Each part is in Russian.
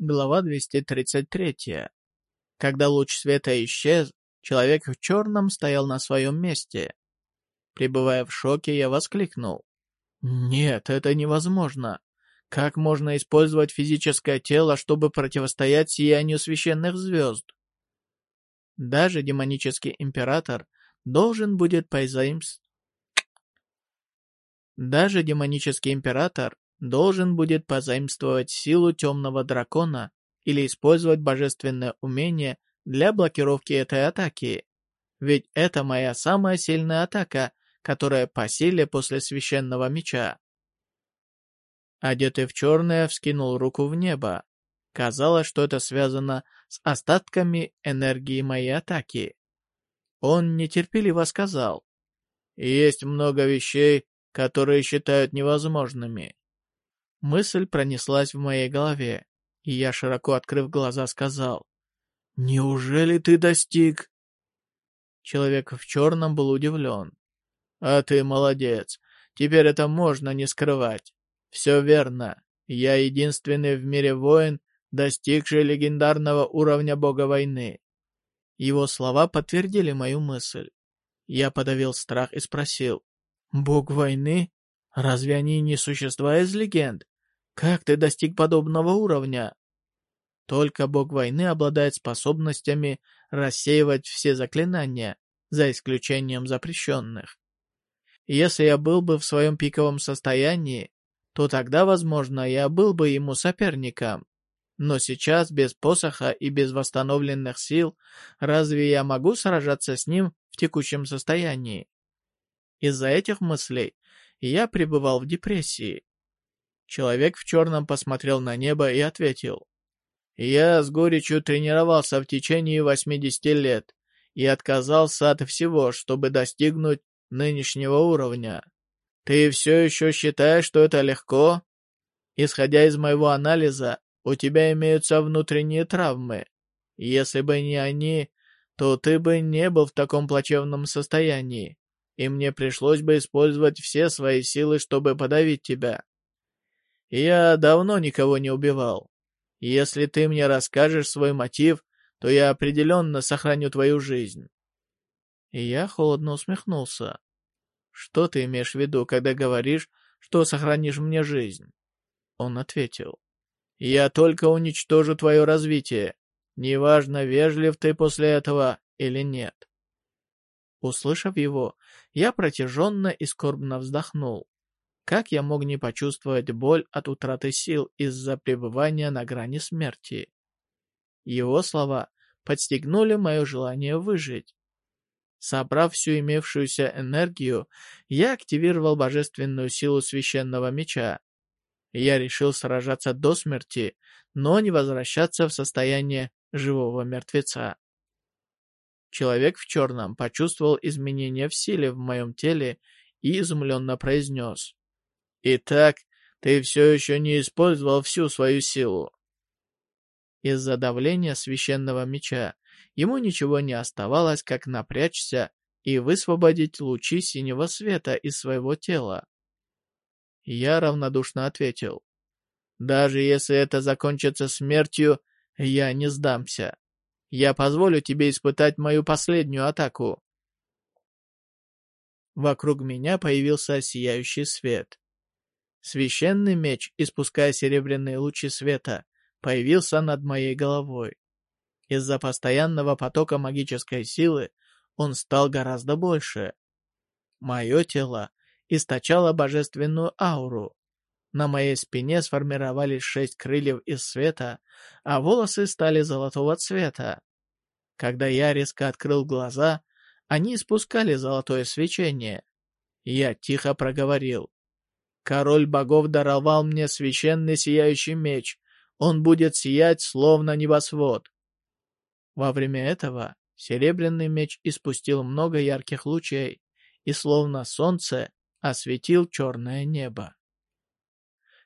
Глава 233. Когда луч света исчез, человек в черном стоял на своем месте. Пребывая в шоке, я воскликнул. «Нет, это невозможно. Как можно использовать физическое тело, чтобы противостоять сиянию священных звезд?» Даже демонический император должен будет позаимствовать... Даже демонический император должен будет позаимствовать силу темного дракона или использовать божественное умение для блокировки этой атаки. Ведь это моя самая сильная атака, которая по силе после священного меча. Одетый в черное вскинул руку в небо. Казалось, что это связано с остатками энергии моей атаки. Он нетерпеливо сказал, «Есть много вещей, которые считают невозможными. Мысль пронеслась в моей голове, и я, широко открыв глаза, сказал, «Неужели ты достиг?» Человек в черном был удивлен. «А ты молодец. Теперь это можно не скрывать. Все верно. Я единственный в мире воин, достигший легендарного уровня бога войны». Его слова подтвердили мою мысль. Я подавил страх и спросил, «Бог войны? Разве они не существа из легенд? Как ты достиг подобного уровня? Только бог войны обладает способностями рассеивать все заклинания, за исключением запрещенных. Если я был бы в своем пиковом состоянии, то тогда, возможно, я был бы ему соперником. Но сейчас, без посоха и без восстановленных сил, разве я могу сражаться с ним в текущем состоянии? Из-за этих мыслей я пребывал в депрессии. Человек в черном посмотрел на небо и ответил. «Я с горечью тренировался в течение 80 лет и отказался от всего, чтобы достигнуть нынешнего уровня. Ты все еще считаешь, что это легко? Исходя из моего анализа, у тебя имеются внутренние травмы. Если бы не они, то ты бы не был в таком плачевном состоянии, и мне пришлось бы использовать все свои силы, чтобы подавить тебя. Я давно никого не убивал. Если ты мне расскажешь свой мотив, то я определенно сохраню твою жизнь». И я холодно усмехнулся. «Что ты имеешь в виду, когда говоришь, что сохранишь мне жизнь?» Он ответил. «Я только уничтожу твое развитие. Неважно, вежлив ты после этого или нет». Услышав его, я протяженно и скорбно вздохнул. Как я мог не почувствовать боль от утраты сил из-за пребывания на грани смерти? Его слова подстегнули мое желание выжить. Собрав всю имевшуюся энергию, я активировал божественную силу священного меча. Я решил сражаться до смерти, но не возвращаться в состояние живого мертвеца. Человек в черном почувствовал изменения в силе в моем теле и изумленно произнес. Итак, ты все еще не использовал всю свою силу. Из-за давления священного меча ему ничего не оставалось, как напрячься и высвободить лучи синего света из своего тела. Я равнодушно ответил. «Даже если это закончится смертью, я не сдамся. Я позволю тебе испытать мою последнюю атаку». Вокруг меня появился сияющий свет. Священный меч, испуская серебряные лучи света, появился над моей головой. Из-за постоянного потока магической силы он стал гораздо больше. Мое тело источало божественную ауру. На моей спине сформировались шесть крыльев из света, а волосы стали золотого цвета. Когда я резко открыл глаза, они испускали золотое свечение. Я тихо проговорил. Король богов даровал мне священный сияющий меч. Он будет сиять, словно небосвод. Во время этого серебряный меч испустил много ярких лучей и, словно солнце, осветил черное небо.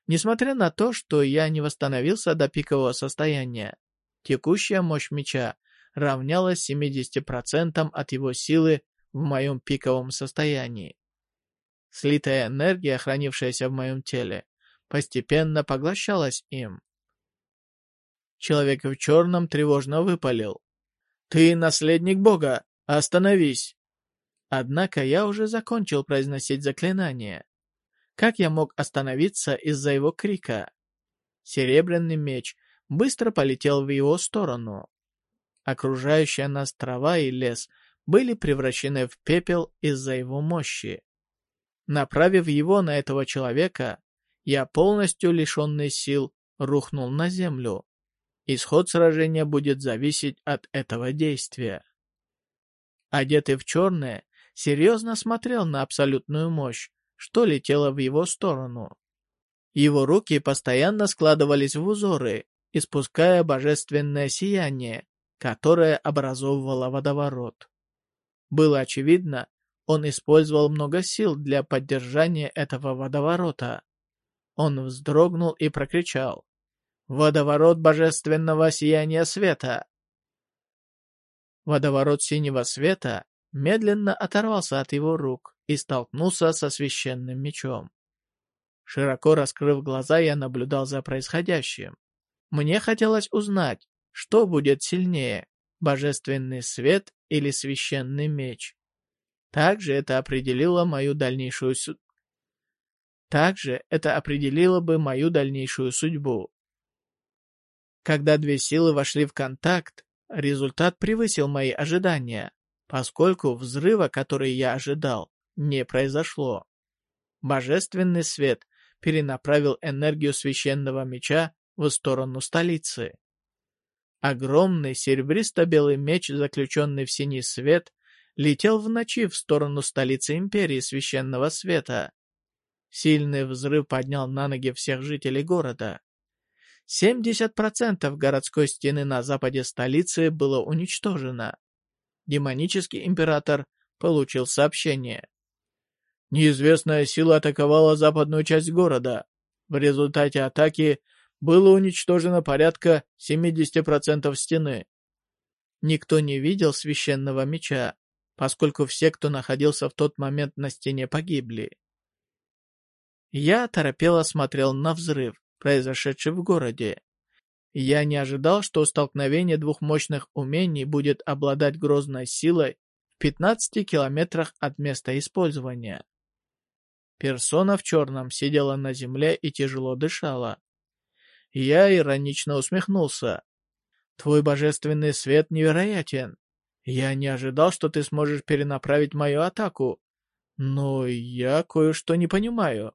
Несмотря на то, что я не восстановился до пикового состояния, текущая мощь меча равнялась 70% от его силы в моем пиковом состоянии. Слитая энергия, хранившаяся в моем теле, постепенно поглощалась им. Человек в черном тревожно выпалил. «Ты наследник Бога! Остановись!» Однако я уже закончил произносить заклинание. Как я мог остановиться из-за его крика? Серебряный меч быстро полетел в его сторону. Окружающая нас трава и лес были превращены в пепел из-за его мощи. Направив его на этого человека, я полностью лишенный сил рухнул на землю. Исход сражения будет зависеть от этого действия. Одетый в черное, серьезно смотрел на абсолютную мощь, что летело в его сторону. Его руки постоянно складывались в узоры, испуская божественное сияние, которое образовывало водоворот. Было очевидно, он использовал много сил для поддержания этого водоворота. Он вздрогнул и прокричал. «Водоворот божественного сияния света!» Водоворот синего света медленно оторвался от его рук и столкнулся со священным мечом. Широко раскрыв глаза, я наблюдал за происходящим. Мне хотелось узнать, что будет сильнее, божественный свет или священный меч. Также это определило мою дальнейшую су... Также это определило бы мою дальнейшую судьбу. Когда две силы вошли в контакт, результат превысил мои ожидания поскольку взрыва, который я ожидал, не произошло. Божественный свет перенаправил энергию священного меча в сторону столицы. Огромный серебристо-белый меч, заключенный в синий свет, летел в ночи в сторону столицы Империи Священного Света. Сильный взрыв поднял на ноги всех жителей города. 70% городской стены на западе столицы было уничтожено демонический император получил сообщение. Неизвестная сила атаковала западную часть города. В результате атаки было уничтожено порядка 70% стены. Никто не видел священного меча, поскольку все, кто находился в тот момент на стене, погибли. Я торопело смотрел на взрыв, произошедший в городе. Я не ожидал, что столкновение двух мощных умений будет обладать грозной силой в 15 километрах от места использования. Персона в черном сидела на земле и тяжело дышала. Я иронично усмехнулся. «Твой божественный свет невероятен. Я не ожидал, что ты сможешь перенаправить мою атаку. Но я кое-что не понимаю».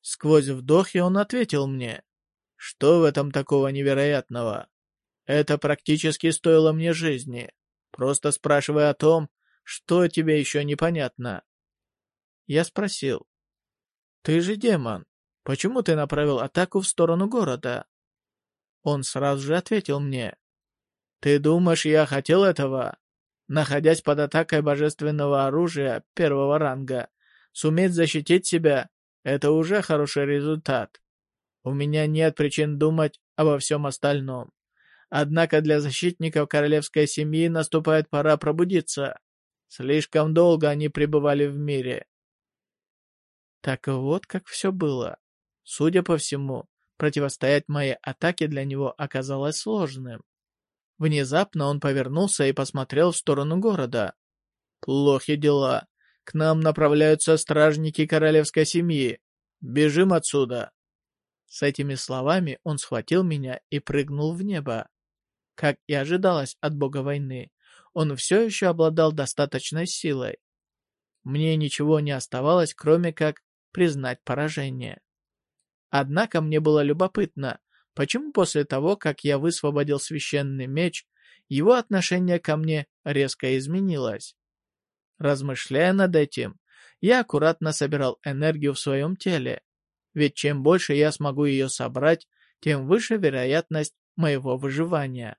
Сквозь вдохи он ответил мне. Что в этом такого невероятного? Это практически стоило мне жизни. Просто спрашивая о том, что тебе еще непонятно. Я спросил. Ты же демон. Почему ты направил атаку в сторону города? Он сразу же ответил мне. Ты думаешь, я хотел этого? Находясь под атакой божественного оружия первого ранга, суметь защитить себя — это уже хороший результат. У меня нет причин думать обо всем остальном. Однако для защитников королевской семьи наступает пора пробудиться. Слишком долго они пребывали в мире. Так вот как все было. Судя по всему, противостоять моей атаке для него оказалось сложным. Внезапно он повернулся и посмотрел в сторону города. «Плохи дела. К нам направляются стражники королевской семьи. Бежим отсюда!» С этими словами он схватил меня и прыгнул в небо. Как и ожидалось от бога войны, он все еще обладал достаточной силой. Мне ничего не оставалось, кроме как признать поражение. Однако мне было любопытно, почему после того, как я высвободил священный меч, его отношение ко мне резко изменилось. Размышляя над этим, я аккуратно собирал энергию в своем теле, ведь чем больше я смогу ее собрать, тем выше вероятность моего выживания.